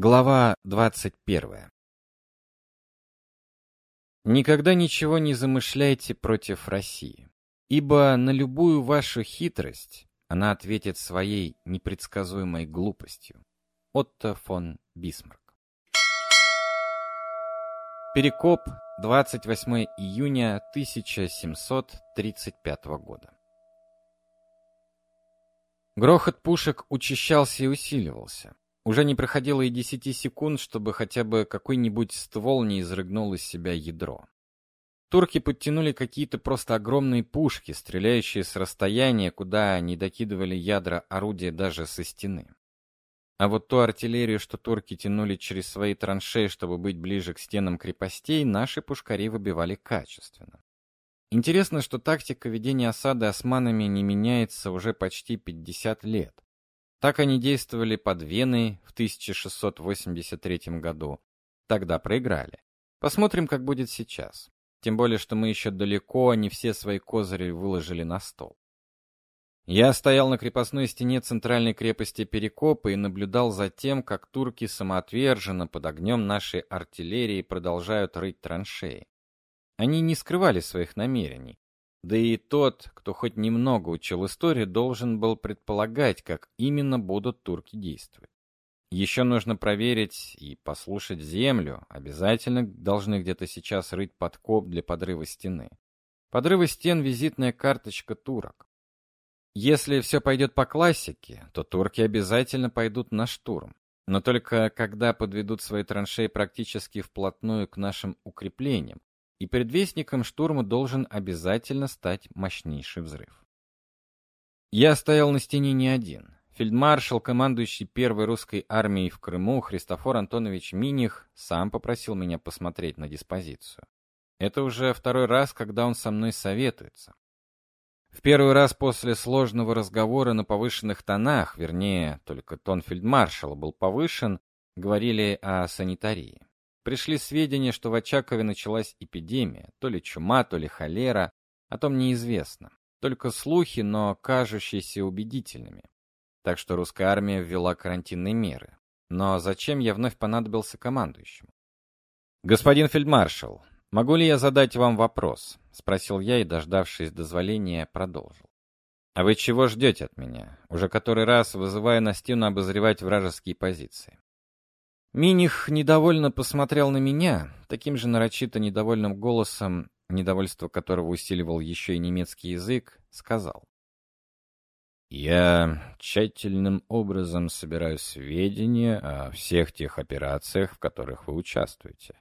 Глава 21 Никогда ничего не замышляйте против России, ибо на любую вашу хитрость она ответит своей непредсказуемой глупостью. Отто фон Бисмарк Перекоп, 28 июня 1735 года. Грохот пушек учащался и усиливался. Уже не проходило и десяти секунд, чтобы хотя бы какой-нибудь ствол не изрыгнул из себя ядро. Турки подтянули какие-то просто огромные пушки, стреляющие с расстояния, куда не докидывали ядра орудия даже со стены. А вот ту артиллерию, что турки тянули через свои траншеи, чтобы быть ближе к стенам крепостей, наши пушкари выбивали качественно. Интересно, что тактика ведения осады османами не меняется уже почти 50 лет. Так они действовали под Веной в 1683 году. Тогда проиграли. Посмотрим, как будет сейчас. Тем более, что мы еще далеко не все свои козыри выложили на стол. Я стоял на крепостной стене центральной крепости Перекопа и наблюдал за тем, как турки самоотверженно под огнем нашей артиллерии продолжают рыть траншеи. Они не скрывали своих намерений. Да и тот, кто хоть немного учил историю, должен был предполагать, как именно будут турки действовать. Еще нужно проверить и послушать землю. Обязательно должны где-то сейчас рыть подкоп для подрыва стены. Подрывы стен — визитная карточка турок. Если все пойдет по классике, то турки обязательно пойдут на штурм. Но только когда подведут свои траншеи практически вплотную к нашим укреплениям, и предвестником штурма должен обязательно стать мощнейший взрыв. Я стоял на стене не один. Фельдмаршал, командующий первой русской армией в Крыму, Христофор Антонович Миних, сам попросил меня посмотреть на диспозицию. Это уже второй раз, когда он со мной советуется. В первый раз после сложного разговора на повышенных тонах, вернее, только тон фельдмаршала был повышен, говорили о санитарии. Пришли сведения, что в Очакове началась эпидемия, то ли чума, то ли холера, о том неизвестно. Только слухи, но кажущиеся убедительными. Так что русская армия ввела карантинные меры. Но зачем я вновь понадобился командующему? «Господин фельдмаршал, могу ли я задать вам вопрос?» — спросил я и, дождавшись дозволения, продолжил. «А вы чего ждете от меня? Уже который раз вызывая на стену обозревать вражеские позиции. Миних недовольно посмотрел на меня, таким же нарочито недовольным голосом, недовольство которого усиливал еще и немецкий язык, сказал. «Я тщательным образом собираю сведения о всех тех операциях, в которых вы участвуете.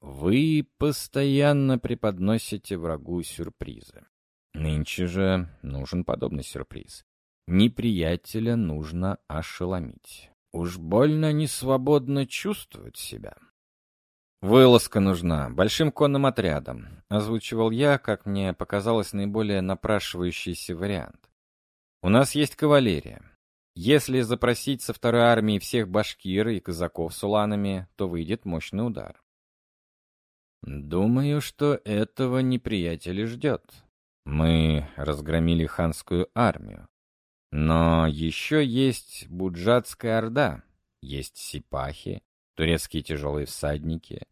Вы постоянно преподносите врагу сюрпризы. Нынче же нужен подобный сюрприз. Неприятеля нужно ошеломить. Уж больно несвободно чувствуют себя. «Вылазка нужна, большим конным отрядом», — озвучивал я, как мне показалось, наиболее напрашивающийся вариант. «У нас есть кавалерия. Если запросить со второй армии всех башкир и казаков с уланами, то выйдет мощный удар». «Думаю, что этого неприятель ждет. Мы разгромили ханскую армию. Но еще есть Буджатская Орда, есть Сипахи, турецкие тяжелые всадники.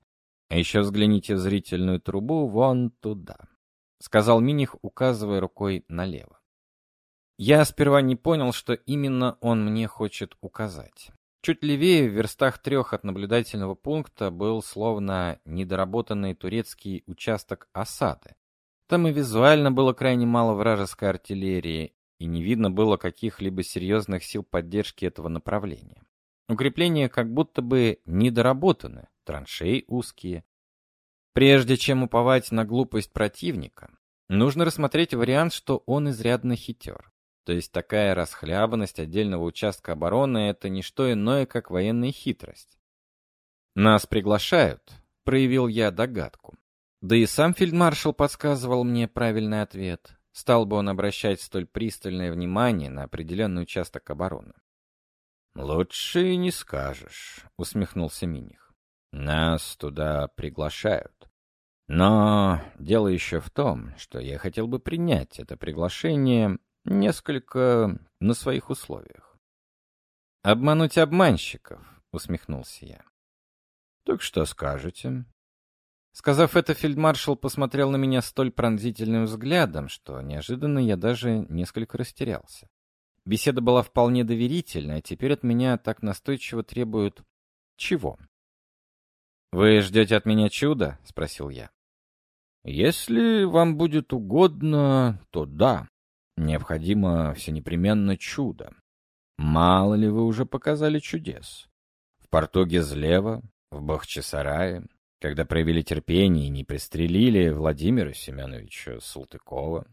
А еще взгляните в зрительную трубу вон туда, — сказал Миних, указывая рукой налево. Я сперва не понял, что именно он мне хочет указать. Чуть левее, в верстах трех от наблюдательного пункта, был словно недоработанный турецкий участок осады. Там и визуально было крайне мало вражеской артиллерии, и не видно было каких-либо серьезных сил поддержки этого направления. Укрепления как будто бы недоработаны, траншеи узкие. Прежде чем уповать на глупость противника, нужно рассмотреть вариант, что он изрядно хитер. То есть такая расхлябанность отдельного участка обороны — это не что иное, как военная хитрость. «Нас приглашают», — проявил я догадку. Да и сам фельдмаршал подсказывал мне правильный ответ. Стал бы он обращать столь пристальное внимание на определенный участок обороны? «Лучше и не скажешь», — усмехнулся Миних. «Нас туда приглашают. Но дело еще в том, что я хотел бы принять это приглашение несколько на своих условиях. Обмануть обманщиков, — усмехнулся я. «Так что скажете?» Сказав это, фельдмаршал посмотрел на меня столь пронзительным взглядом, что неожиданно я даже несколько растерялся. Беседа была вполне доверительная, а теперь от меня так настойчиво требуют... Чего? «Вы ждете от меня чуда?» — спросил я. «Если вам будет угодно, то да. Необходимо всенепременно чудо. Мало ли вы уже показали чудес. В Португе злева, в Бахчисарае, когда проявили терпение и не пристрелили Владимира Семеновича Салтыкова.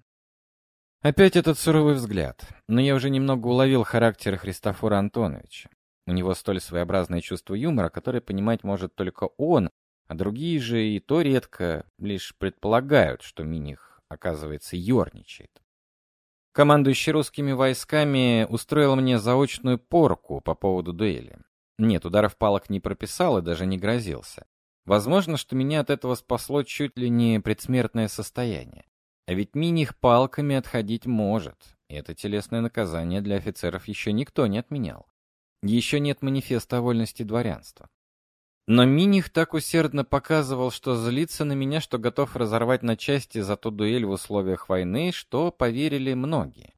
Опять этот суровый взгляд, но я уже немного уловил характер Христофора Антоновича. У него столь своеобразное чувство юмора, которое понимать может только он, а другие же и то редко лишь предполагают, что Миних, оказывается, ерничает. Командующий русскими войсками устроил мне заочную порку по поводу дуэли. Нет, ударов палок не прописал и даже не грозился. Возможно, что меня от этого спасло чуть ли не предсмертное состояние. А ведь Миних палками отходить может, и это телесное наказание для офицеров еще никто не отменял. Еще нет манифеста о вольности дворянства. Но Миних так усердно показывал, что злится на меня, что готов разорвать на части за ту дуэль в условиях войны, что поверили многие.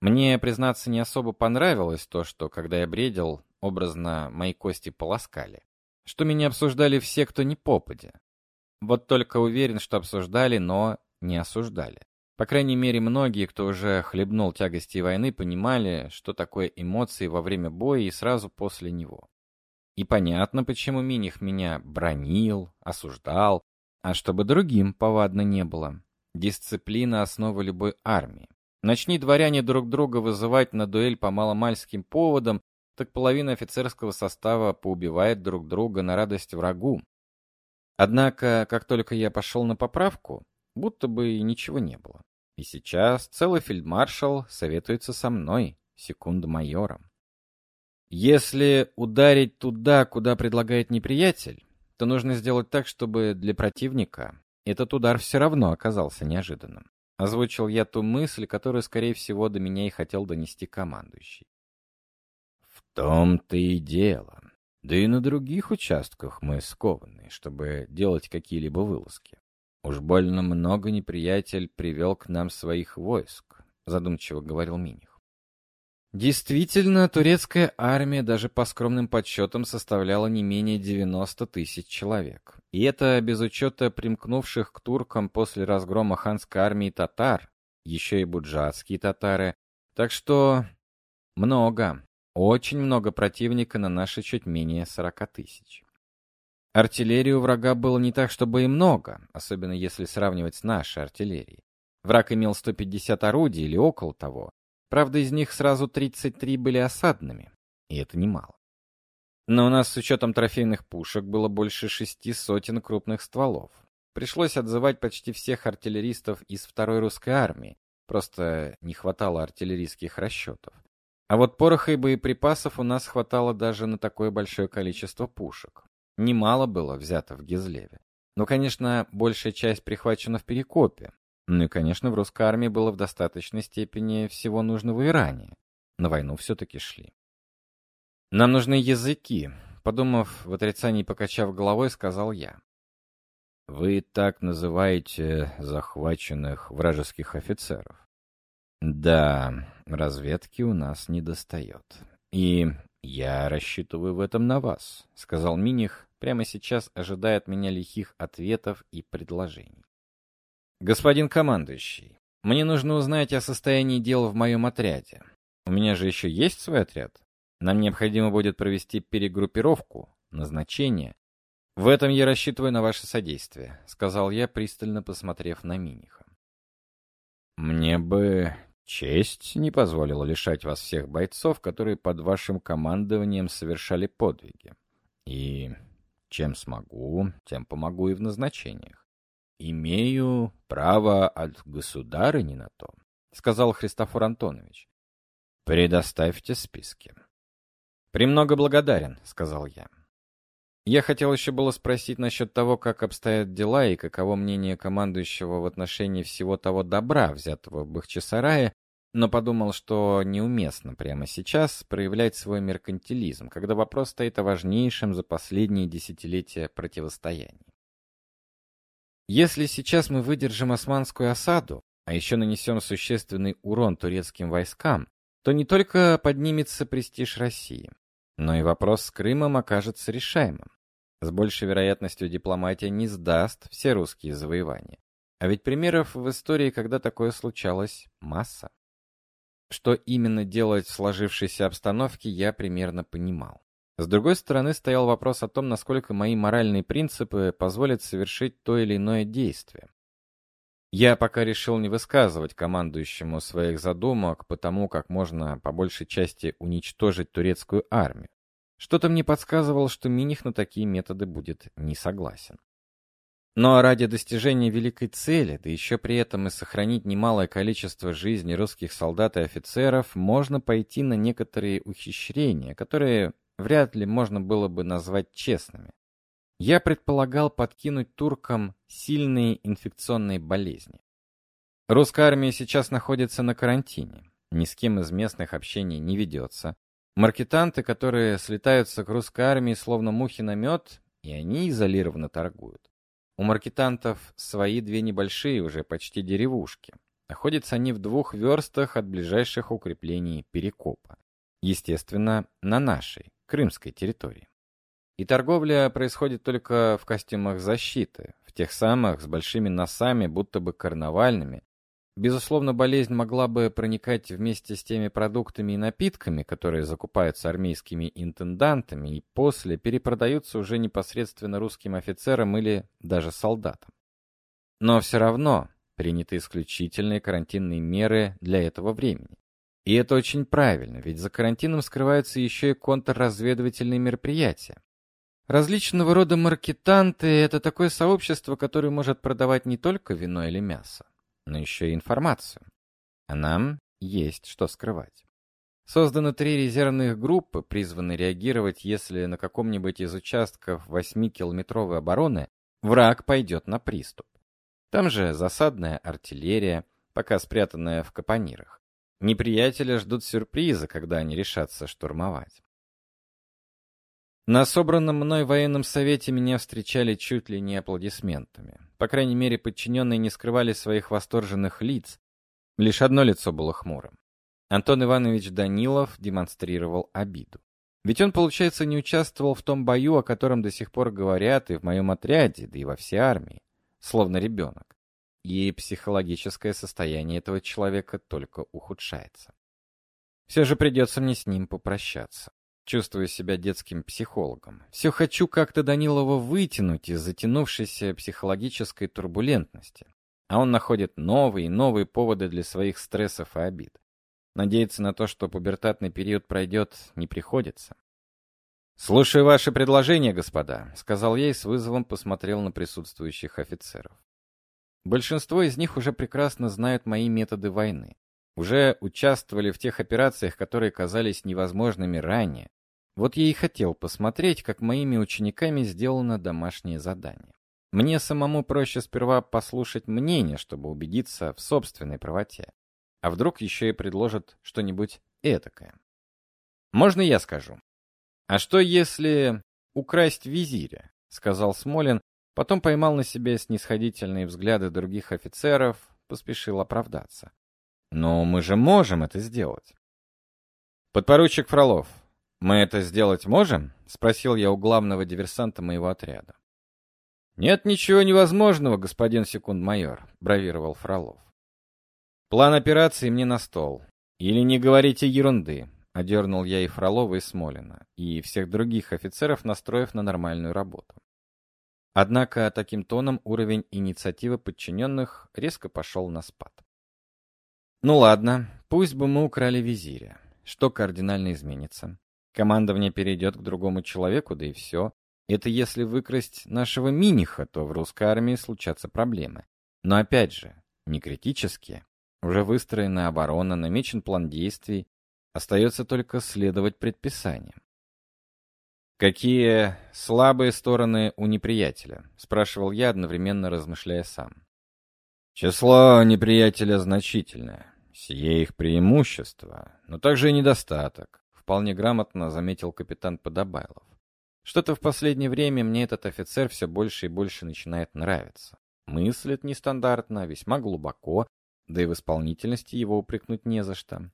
Мне, признаться, не особо понравилось то, что, когда я бредил, образно мои кости полоскали. Что меня обсуждали все, кто не попадя. Вот только уверен, что обсуждали, но не осуждали. По крайней мере, многие, кто уже хлебнул тягости войны, понимали, что такое эмоции во время боя и сразу после него. И понятно, почему Миних меня бронил, осуждал, а чтобы другим повадно не было. Дисциплина — основа любой армии. Начни дворяне друг друга вызывать на дуэль по маломальским поводам, так половина офицерского состава поубивает друг друга на радость врагу. Однако, как только я пошел на поправку, будто бы и ничего не было. И сейчас целый фельдмаршал советуется со мной, секунд-майором. Если ударить туда, куда предлагает неприятель, то нужно сделать так, чтобы для противника этот удар все равно оказался неожиданным. Озвучил я ту мысль, которую, скорее всего, до меня и хотел донести командующий. Том-то и дело. Да и на других участках мы скованы, чтобы делать какие-либо вылазки. Уж больно много неприятель привел к нам своих войск, задумчиво говорил Миних. Действительно, турецкая армия даже по скромным подсчетам составляла не менее 90 тысяч человек. И это без учета примкнувших к туркам после разгрома ханской армии татар, еще и буджатские татары. Так что много, очень много противника на наши чуть менее 40 тысяч. Артиллерии у врага было не так, чтобы и много, особенно если сравнивать с нашей артиллерией. Враг имел 150 орудий или около того. Правда, из них сразу 33 были осадными, и это немало. Но у нас с учетом трофейных пушек было больше шести сотен крупных стволов. Пришлось отзывать почти всех артиллеристов из второй русской армии, просто не хватало артиллерийских расчетов. А вот пороха и боеприпасов у нас хватало даже на такое большое количество пушек. Немало было взято в Гизлеве. Но, конечно, большая часть прихвачена в Перекопе. Ну и, конечно, в русской армии было в достаточной степени всего нужного и ранее. На войну все-таки шли. «Нам нужны языки», — подумав в отрицании покачав головой, сказал я. «Вы так называете захваченных вражеских офицеров?» «Да, разведки у нас не достает. И я рассчитываю в этом на вас», — сказал Миних, прямо сейчас ожидая от меня лихих ответов и предложений. «Господин командующий, мне нужно узнать о состоянии дел в моем отряде. У меня же еще есть свой отряд. Нам необходимо будет провести перегруппировку, назначение. В этом я рассчитываю на ваше содействие», — сказал я, пристально посмотрев на Миниха. «Мне бы честь не позволила лишать вас всех бойцов, которые под вашим командованием совершали подвиги. И чем смогу, тем помогу и в назначениях. Имею право от государыни на то, сказал Христофор Антонович. Предоставьте списки. «Премного благодарен», — сказал я. Я хотел еще было спросить насчет того, как обстоят дела и каково мнение командующего в отношении всего того добра, взятого в Бахчисарае, но подумал, что неуместно прямо сейчас проявлять свой меркантилизм, когда вопрос стоит о важнейшем за последние десятилетия противостоянии. Если сейчас мы выдержим османскую осаду, а еще нанесем существенный урон турецким войскам, то не только поднимется престиж России, но и вопрос с Крымом окажется решаемым. С большей вероятностью дипломатия не сдаст все русские завоевания. А ведь примеров в истории, когда такое случалось, масса. Что именно делать в сложившейся обстановке, я примерно понимал. С другой стороны, стоял вопрос о том, насколько мои моральные принципы позволят совершить то или иное действие. Я пока решил не высказывать командующему своих задумок по тому, как можно по большей части уничтожить турецкую армию. Что-то мне подсказывало, что Миних на такие методы будет не согласен. Но ради достижения великой цели, да еще при этом и сохранить немалое количество жизней русских солдат и офицеров, можно пойти на некоторые ухищрения, которые вряд ли можно было бы назвать честными. Я предполагал подкинуть туркам сильные инфекционные болезни. Русская армия сейчас находится на карантине, ни с кем из местных общений не ведется. Маркетанты, которые слетаются к русской армии словно мухи на мед, и они изолированно торгуют. У маркетантов свои две небольшие уже почти деревушки. Находятся они в двух верстах от ближайших укреплений Перекопа. Естественно, на нашей, крымской территории. И торговля происходит только в костюмах защиты, в тех самых с большими носами, будто бы карнавальными, Безусловно, болезнь могла бы проникать вместе с теми продуктами и напитками, которые закупаются армейскими интендантами и после перепродаются уже непосредственно русским офицерам или даже солдатам. Но все равно приняты исключительные карантинные меры для этого времени. И это очень правильно, ведь за карантином скрываются еще и контрразведывательные мероприятия. Различного рода маркетанты – это такое сообщество, которое может продавать не только вино или мясо, но еще и информацию. А нам есть что скрывать. Создано три резервных группы, призванные реагировать, если на каком-нибудь из участков 8-километровой обороны враг пойдет на приступ. Там же засадная артиллерия, пока спрятанная в капонирах. Неприятеля ждут сюрпризы, когда они решатся штурмовать. На собранном мной военном совете меня встречали чуть ли не аплодисментами. По крайней мере, подчиненные не скрывали своих восторженных лиц. Лишь одно лицо было хмурым. Антон Иванович Данилов демонстрировал обиду. Ведь он, получается, не участвовал в том бою, о котором до сих пор говорят и в моем отряде, да и во всей армии. Словно ребенок. И психологическое состояние этого человека только ухудшается. Все же придется мне с ним попрощаться. Чувствую себя детским психологом. Все хочу как-то Данилова вытянуть из затянувшейся психологической турбулентности. А он находит новые и новые поводы для своих стрессов и обид. Надеяться на то, что пубертатный период пройдет, не приходится. «Слушаю ваши предложения, господа», — сказал я и с вызовом посмотрел на присутствующих офицеров. Большинство из них уже прекрасно знают мои методы войны. Уже участвовали в тех операциях, которые казались невозможными ранее, вот я и хотел посмотреть, как моими учениками сделано домашнее задание. Мне самому проще сперва послушать мнение, чтобы убедиться в собственной правоте. А вдруг еще и предложат что-нибудь этакое. Можно я скажу? А что если украсть визиря? Сказал Смолин, потом поймал на себе снисходительные взгляды других офицеров, поспешил оправдаться. Но мы же можем это сделать. Подпоручик Фролов, «Мы это сделать можем?» — спросил я у главного диверсанта моего отряда. «Нет ничего невозможного, господин секунд-майор», — бравировал Фролов. «План операции мне на стол. Или не говорите ерунды», — одернул я и Фролова, и Смолина, и всех других офицеров, настроив на нормальную работу. Однако таким тоном уровень инициативы подчиненных резко пошел на спад. «Ну ладно, пусть бы мы украли визиря. Что кардинально изменится? Командование перейдет к другому человеку, да и все. Это если выкрасть нашего Миниха, то в русской армии случатся проблемы. Но опять же, не критические. Уже выстроена оборона, намечен план действий. Остается только следовать предписаниям. «Какие слабые стороны у неприятеля?» — спрашивал я, одновременно размышляя сам. «Число неприятеля значительное. Сие их преимущество, но также и недостаток, вполне грамотно заметил капитан Подобайлов. Что-то в последнее время мне этот офицер все больше и больше начинает нравиться. Мыслит нестандартно, весьма глубоко, да и в исполнительности его упрекнуть не за что.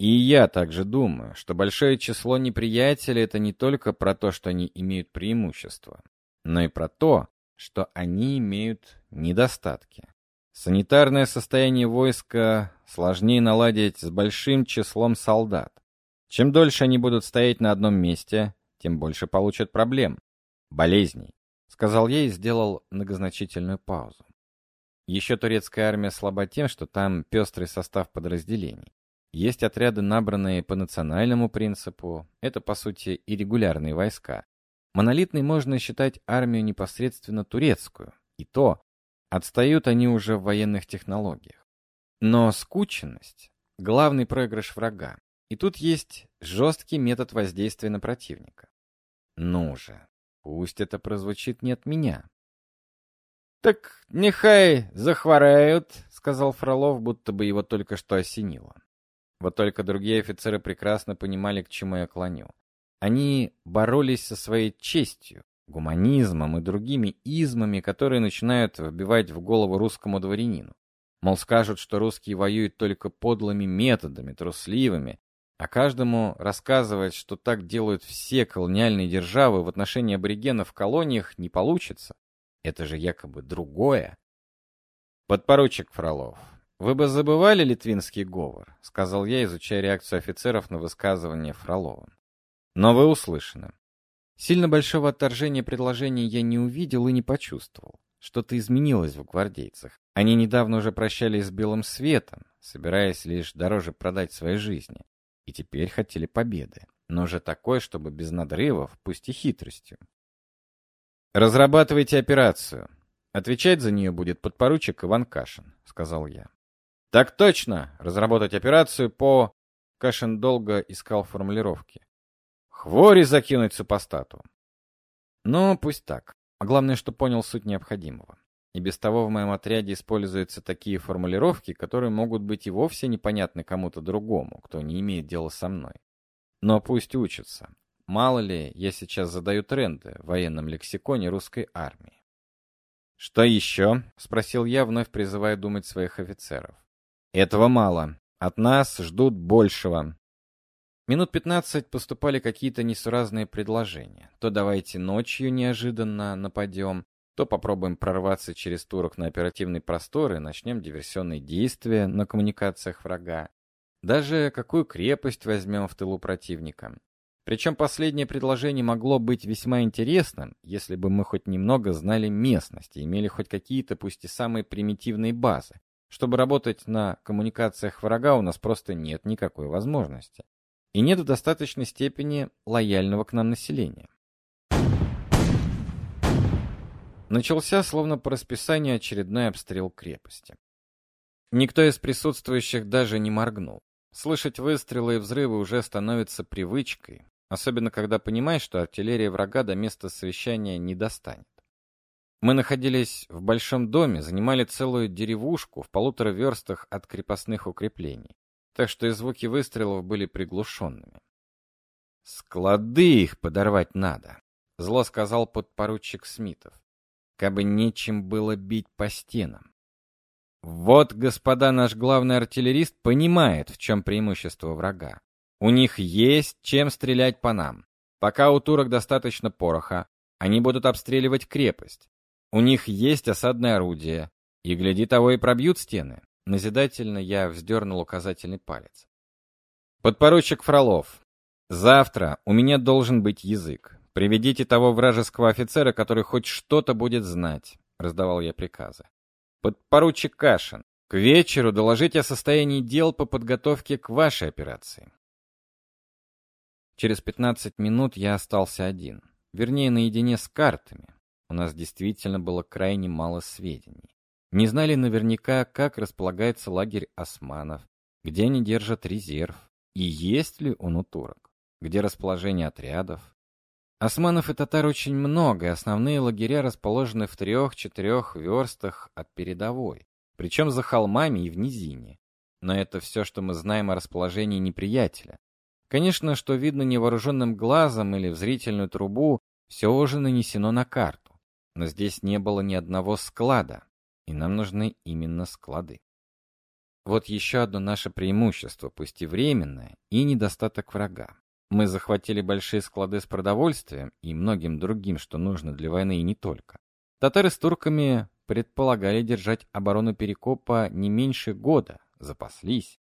И я также думаю, что большое число неприятелей — это не только про то, что они имеют преимущество, но и про то, что они имеют недостатки. Санитарное состояние войска сложнее наладить с большим числом солдат. Чем дольше они будут стоять на одном месте, тем больше получат проблем, болезней, сказал я и сделал многозначительную паузу. Еще турецкая армия слаба тем, что там пестрый состав подразделений. Есть отряды, набранные по национальному принципу, это, по сути, и регулярные войска. Монолитной можно считать армию непосредственно турецкую, и то, Отстают они уже в военных технологиях. Но скученность — главный проигрыш врага. И тут есть жесткий метод воздействия на противника. Ну же, пусть это прозвучит не от меня. «Так нехай захворают», — сказал Фролов, будто бы его только что осенило. Вот только другие офицеры прекрасно понимали, к чему я клоню. Они боролись со своей честью, гуманизмом и другими измами, которые начинают вбивать в голову русскому дворянину. Мол, скажут, что русские воюют только подлыми методами, трусливыми, а каждому рассказывать, что так делают все колониальные державы в отношении аборигенов в колониях, не получится. Это же якобы другое. Подпоручик Фролов, вы бы забывали литвинский говор, сказал я, изучая реакцию офицеров на высказывание Фролова. Но вы услышаны. Сильно большого отторжения предложения я не увидел и не почувствовал. Что-то изменилось в гвардейцах. Они недавно уже прощались с белым светом, собираясь лишь дороже продать свои жизни. И теперь хотели победы, но уже такой, чтобы без надрывов, пусть и хитростью. «Разрабатывайте операцию. Отвечать за нее будет подпоручик Иван Кашин», — сказал я. «Так точно! Разработать операцию по...» Кашин долго искал формулировки. Хвори закинуть супостату. Ну, пусть так. А главное, что понял суть необходимого. И без того в моем отряде используются такие формулировки, которые могут быть и вовсе непонятны кому-то другому, кто не имеет дела со мной. Но пусть учатся. Мало ли, я сейчас задаю тренды в военном лексиконе русской армии. «Что еще?» — спросил я, вновь призывая думать своих офицеров. «Этого мало. От нас ждут большего. Минут пятнадцать поступали какие-то несуразные предложения. То давайте ночью неожиданно нападем, то попробуем прорваться через турок на оперативный простор и начнем диверсионные действия на коммуникациях врага. Даже какую крепость возьмем в тылу противника. Причем последнее предложение могло быть весьма интересным, если бы мы хоть немного знали местность и имели хоть какие-то, пусть и самые примитивные базы. Чтобы работать на коммуникациях врага у нас просто нет никакой возможности и нет в достаточной степени лояльного к нам населения. Начался, словно по расписанию, очередной обстрел крепости. Никто из присутствующих даже не моргнул. Слышать выстрелы и взрывы уже становится привычкой, особенно когда понимаешь, что артиллерия врага до места совещания не достанет. Мы находились в большом доме, занимали целую деревушку в полутора верстах от крепостных укреплений так что и звуки выстрелов были приглушенными. «Склады их подорвать надо», — зло сказал подпоручик Смитов. «Кабы нечем было бить по стенам». Вот, господа, наш главный артиллерист понимает, в чем преимущество врага. У них есть чем стрелять по нам. Пока у турок достаточно пороха, они будут обстреливать крепость. У них есть осадное орудие, и, гляди того, и пробьют стены. Назидательно я вздернул указательный палец. «Подпоручик Фролов, завтра у меня должен быть язык. Приведите того вражеского офицера, который хоть что-то будет знать», — раздавал я приказы. «Подпоручик Кашин, к вечеру доложите о состоянии дел по подготовке к вашей операции». Через 15 минут я остался один. Вернее, наедине с картами. У нас действительно было крайне мало сведений. Не знали наверняка, как располагается лагерь османов, где они держат резерв, и есть ли он у турок, где расположение отрядов. Османов и татар очень много, и основные лагеря расположены в трех-четырех верстах от передовой, причем за холмами и в низине. Но это все, что мы знаем о расположении неприятеля. Конечно, что видно невооруженным глазом или в зрительную трубу, все уже нанесено на карту. Но здесь не было ни одного склада, и нам нужны именно склады. Вот еще одно наше преимущество, пусть и временное, и недостаток врага. Мы захватили большие склады с продовольствием и многим другим, что нужно для войны и не только. Татары с турками предполагали держать оборону Перекопа не меньше года, запаслись.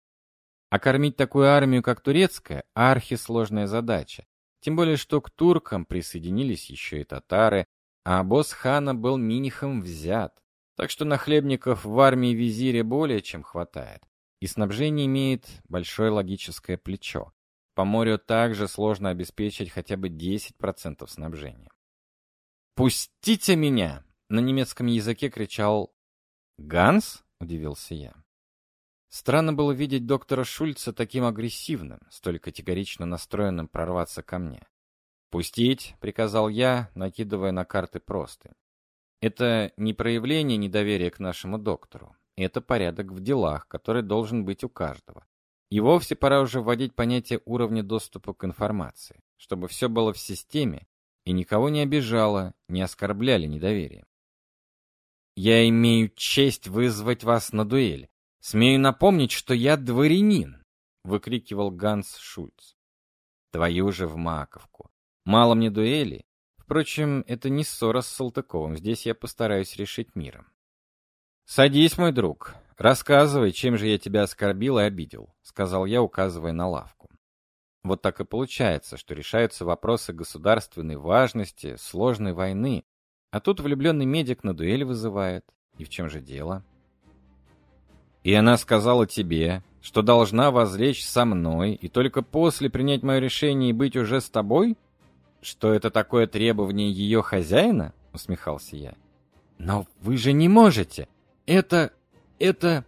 А кормить такую армию, как турецкая, архисложная задача. Тем более, что к туркам присоединились еще и татары, а босс хана был Минихом взят. Так что нахлебников в армии визиря более чем хватает. И снабжение имеет большое логическое плечо. По морю также сложно обеспечить хотя бы 10% снабжения. «Пустите меня!» — на немецком языке кричал «Ганс?» — удивился я. Странно было видеть доктора Шульца таким агрессивным, столь категорично настроенным прорваться ко мне. «Пустить!» — приказал я, накидывая на карты простынь. Это не проявление недоверия к нашему доктору. Это порядок в делах, который должен быть у каждого. И вовсе пора уже вводить понятие уровня доступа к информации, чтобы все было в системе и никого не обижало, не оскорбляли недоверие. «Я имею честь вызвать вас на дуэль. Смею напомнить, что я дворянин!» — выкрикивал Ганс Шульц. «Твою же в маковку! Мало мне дуэли, Впрочем, это не ссора с Салтыковым, здесь я постараюсь решить миром. «Садись, мой друг, рассказывай, чем же я тебя оскорбил и обидел», — сказал я, указывая на лавку. Вот так и получается, что решаются вопросы государственной важности, сложной войны, а тут влюбленный медик на дуэль вызывает. И в чем же дело? И она сказала тебе, что должна возлечь со мной, и только после принять мое решение и быть уже с тобой? «Что это такое требование ее хозяина?» — усмехался я. «Но вы же не можете! Это... это...»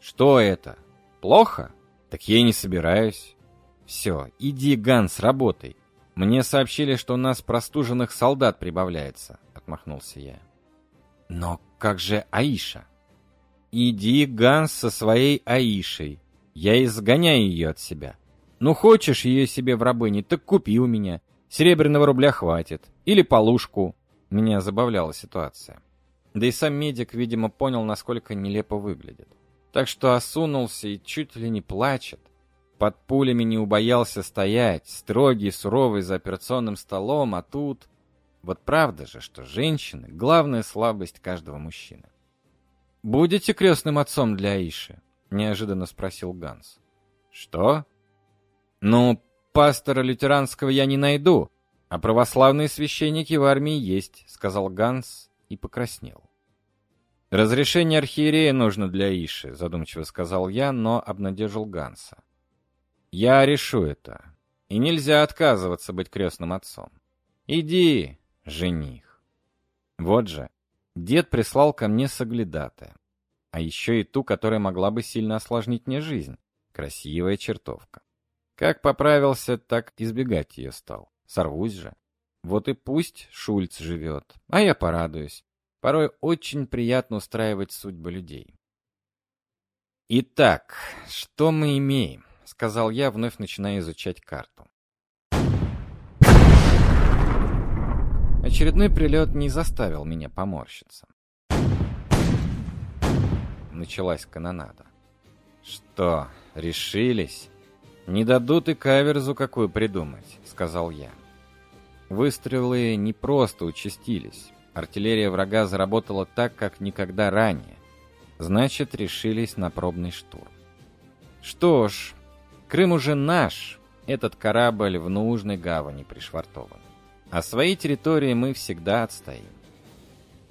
«Что это? Плохо? Так я и не собираюсь». «Все, иди, Ганс, работай. Мне сообщили, что у нас простуженных солдат прибавляется», — отмахнулся я. «Но как же Аиша?» «Иди, Ганс, со своей Аишей. Я изгоняю ее от себя. Ну, хочешь ее себе в рабыне, так купи у меня. Серебряного рубля хватит. Или полушку. Меня забавляла ситуация. Да и сам медик, видимо, понял, насколько нелепо выглядит. Так что осунулся и чуть ли не плачет. Под пулями не убоялся стоять, строгий, суровый за операционным столом, а тут... Вот правда же, что женщины — главная слабость каждого мужчины. «Будете крестным отцом для Аиши?» — неожиданно спросил Ганс. «Что?» «Ну, пастора лютеранского я не найду, а православные священники в армии есть», — сказал Ганс и покраснел. «Разрешение архиерея нужно для Иши», — задумчиво сказал я, но обнадежил Ганса. «Я решу это. И нельзя отказываться быть крестным отцом. Иди, жених». Вот же, дед прислал ко мне соглядатая. А еще и ту, которая могла бы сильно осложнить мне жизнь. Красивая чертовка. Как поправился, так избегать ее стал. Сорвусь же. Вот и пусть Шульц живет, а я порадуюсь. Порой очень приятно устраивать судьбы людей. «Итак, что мы имеем?» — сказал я, вновь начиная изучать карту. Очередной прилет не заставил меня поморщиться. Началась канонада. «Что, решились?» «Не дадут и каверзу какую придумать», — сказал я. Выстрелы не просто участились. Артиллерия врага заработала так, как никогда ранее. Значит, решились на пробный штурм. Что ж, Крым уже наш. Этот корабль в нужной гавани пришвартован. А своей территории мы всегда отстоим.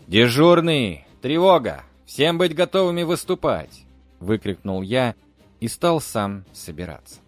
«Дежурный! Тревога! Всем быть готовыми выступать!» — выкрикнул я и стал сам собираться.